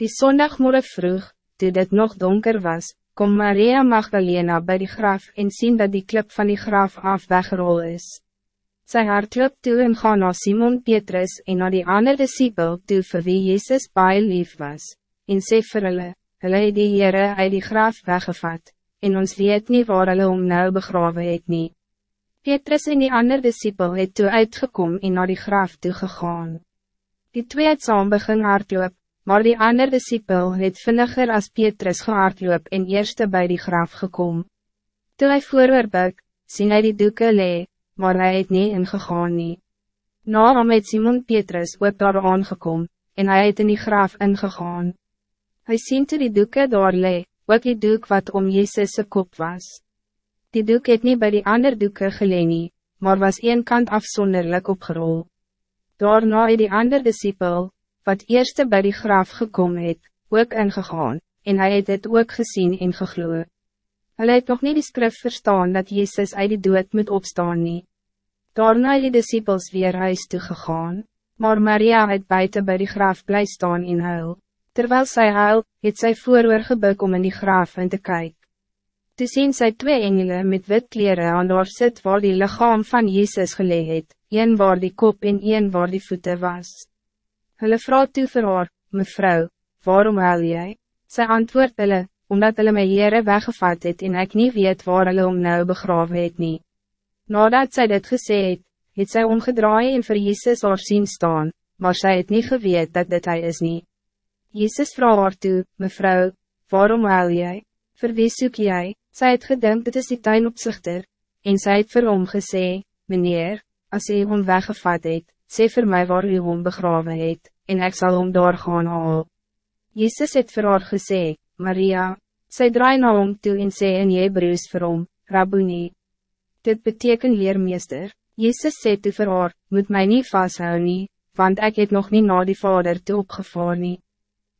Die zondagmorgen vroeg, toen het nog donker was, kom Maria Magdalena bij die graf en zien dat die klip van die graf af weggerol is. Sy hardloop toe en gaan na Simon Petrus en na die ander disciple toe vir wie Jezus baie lief was, en sê vir hulle, hulle het die Heere uit die graf weggevat, en ons weet niet waar hulle om nou begrawe het nie. Petrus en die ander disciple het toe uitgekom en na die graf toe gegaan. Die twee het saam begin hardloop, maar die ander discipel het vinniger as Petrus gehardloop en eerste bij die graf gekom. Toe hy vooroor buk, sien hy die doeken lee, maar hij het nie ingegaan nie. Na hom het Simon Petrus ook daar aangekom, en hij het in die graf ingegaan. Hij sien toe die doeken daar lee, ook die doek wat om Jezus' kop was. Die doek het niet bij die ander doeken geleen nie, maar was een kant afzonderlijk opgerold. Daarna het die ander disciple, wat eerste bij die graf gekomen het, ook ingegaan, en hij het het ook gezien en gegloe. Hij het nog niet die skrif verstaan dat Jezus uit die dood moet opstaan nie. Daarna het die disciples weer huis toegegaan, maar Maria het buiten bij die graf blij staan in huil. Terwijl zij huil, het zij vooroor gebuk om in die graf in te kijken. Toe sien sy twee engelen met wit kleren aan daar sit waar die lichaam van Jezus geleid het, een waar die kop en een waar die voeten was. Hulle vraag toe vir haar, mevrou, waarom huil jy? Sy antwoord hulle, omdat hulle my Heere weggevat het en ek niet weet waar hulle om nou begrawe het nie. Nadat zij dit gesê het, het sy omgedraai en vir Jesus haar sien staan, maar zij het niet geweet dat dit hij is nie. Jezus vraag haar toe, mevrou, waarom huil jy? Vir wie soek jy? Sy het gedink dit is die tuinopzichter, en sy het vir hom gesê, meneer, als hy hom weggevat het, sê vir mij waar u hom begrawe het, en ik zal hom daar gaan haal. Jezus het vir haar gesê, Maria, sy draai na hom toe en sê in Hebrews vir hom, Rabboni. Dit beteken leermeester, Jezus sê toe vir haar, moet mij niet vasthou nie, want ik het nog niet na die vader toe opgevaar nie.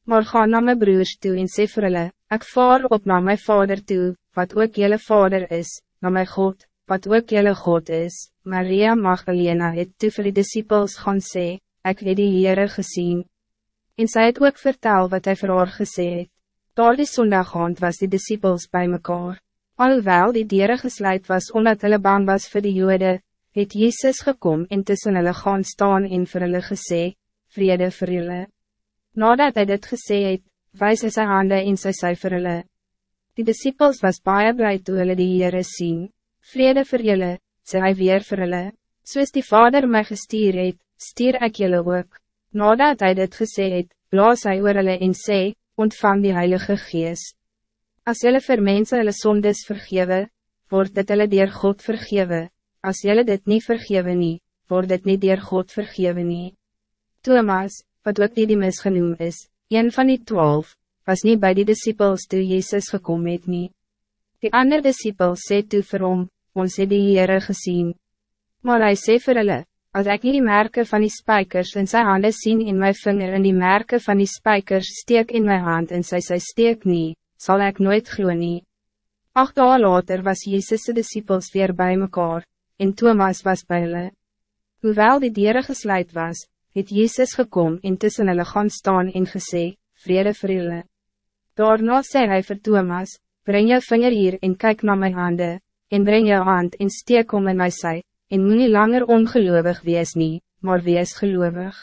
Maar ga na my broers toe en sê vir hulle, ek vaar op na my vader toe, wat ook jelle vader is, na my God, wat ook jelle God is, Maria Magdalena het toe vir die disciples gaan sê, ek het die Heere gezien. En sy het ook vertel wat hij vir haar gesê het. Daar die sondaghaand was die disciples bij mekaar. Alhoewel die dieren gesluit was omdat hulle bang was voor de jode, het Jezus gekom en tussen hulle gaan staan en vir hulle gesê, vrede vir julle. Nadat hij dit gesê het, wijs hy sy hande en sy sy vir hulle. Die disciples was baie blij toe hulle die Heere sien. Vrede vir julle, sê hy weer vir hulle, soos die Vader my gestuur het, stuur ek julle ook. Nadat hij dit gesê het, blaas hy oor hulle en sê, ontvang die Heilige Gees. As julle vir mense hulle sondes vergewe, word dit hulle dier God vergewe, as julle dit niet vergewe nie, word dit niet dier God vergewe nie. Thomas, wat ook nie die misgenoem is, een van die twaalf, was niet bij die disciples toe Jezus gekomen het nie. Die ander disciple sê toe vir hom, ons het die Heere gezien. Maar hij sê vir hulle, as ek nie die merke van die spijkers in zijn handen sien in mijn vinger en die merke van die spijkers steek in mijn hand en sy sy steek nie, sal ek nooit glo nie. Acht dagen later was Jezus' disciples weer bij mekaar, en Thomas was bij hulle. Hoewel die dieren gesluit was, het Jezus gekom en tussen hulle gaan staan en gesê, vrede vir hulle. Daarna sê hy vir Thomas, breng je vinger hier en kijk naar mijn handen, en breng je hand en steek om in my sy, en moet nie langer ongeloovig wees nie, maar wees geloovig.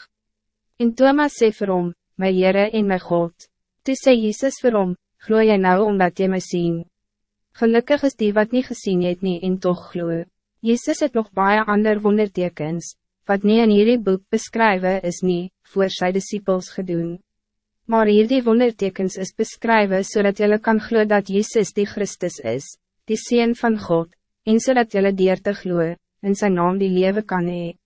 En Thomas sê vir hom, my Heere en my God, toe sê Jesus vir hom, glo jy nou omdat jy my sien. Gelukkig is die wat niet gezien het nie en toch glo. Jezus het nog baie ander wondertekens, wat niet in hierdie boek beskrywe is nie, voor sy disciples gedoen. Maar hierdie wondertekens is beschrijven zodat jullie kan glo dat Jezus die Christus is, die Seen van God, en zodat jullie dier te glo, in zijn naam die leven kan hee.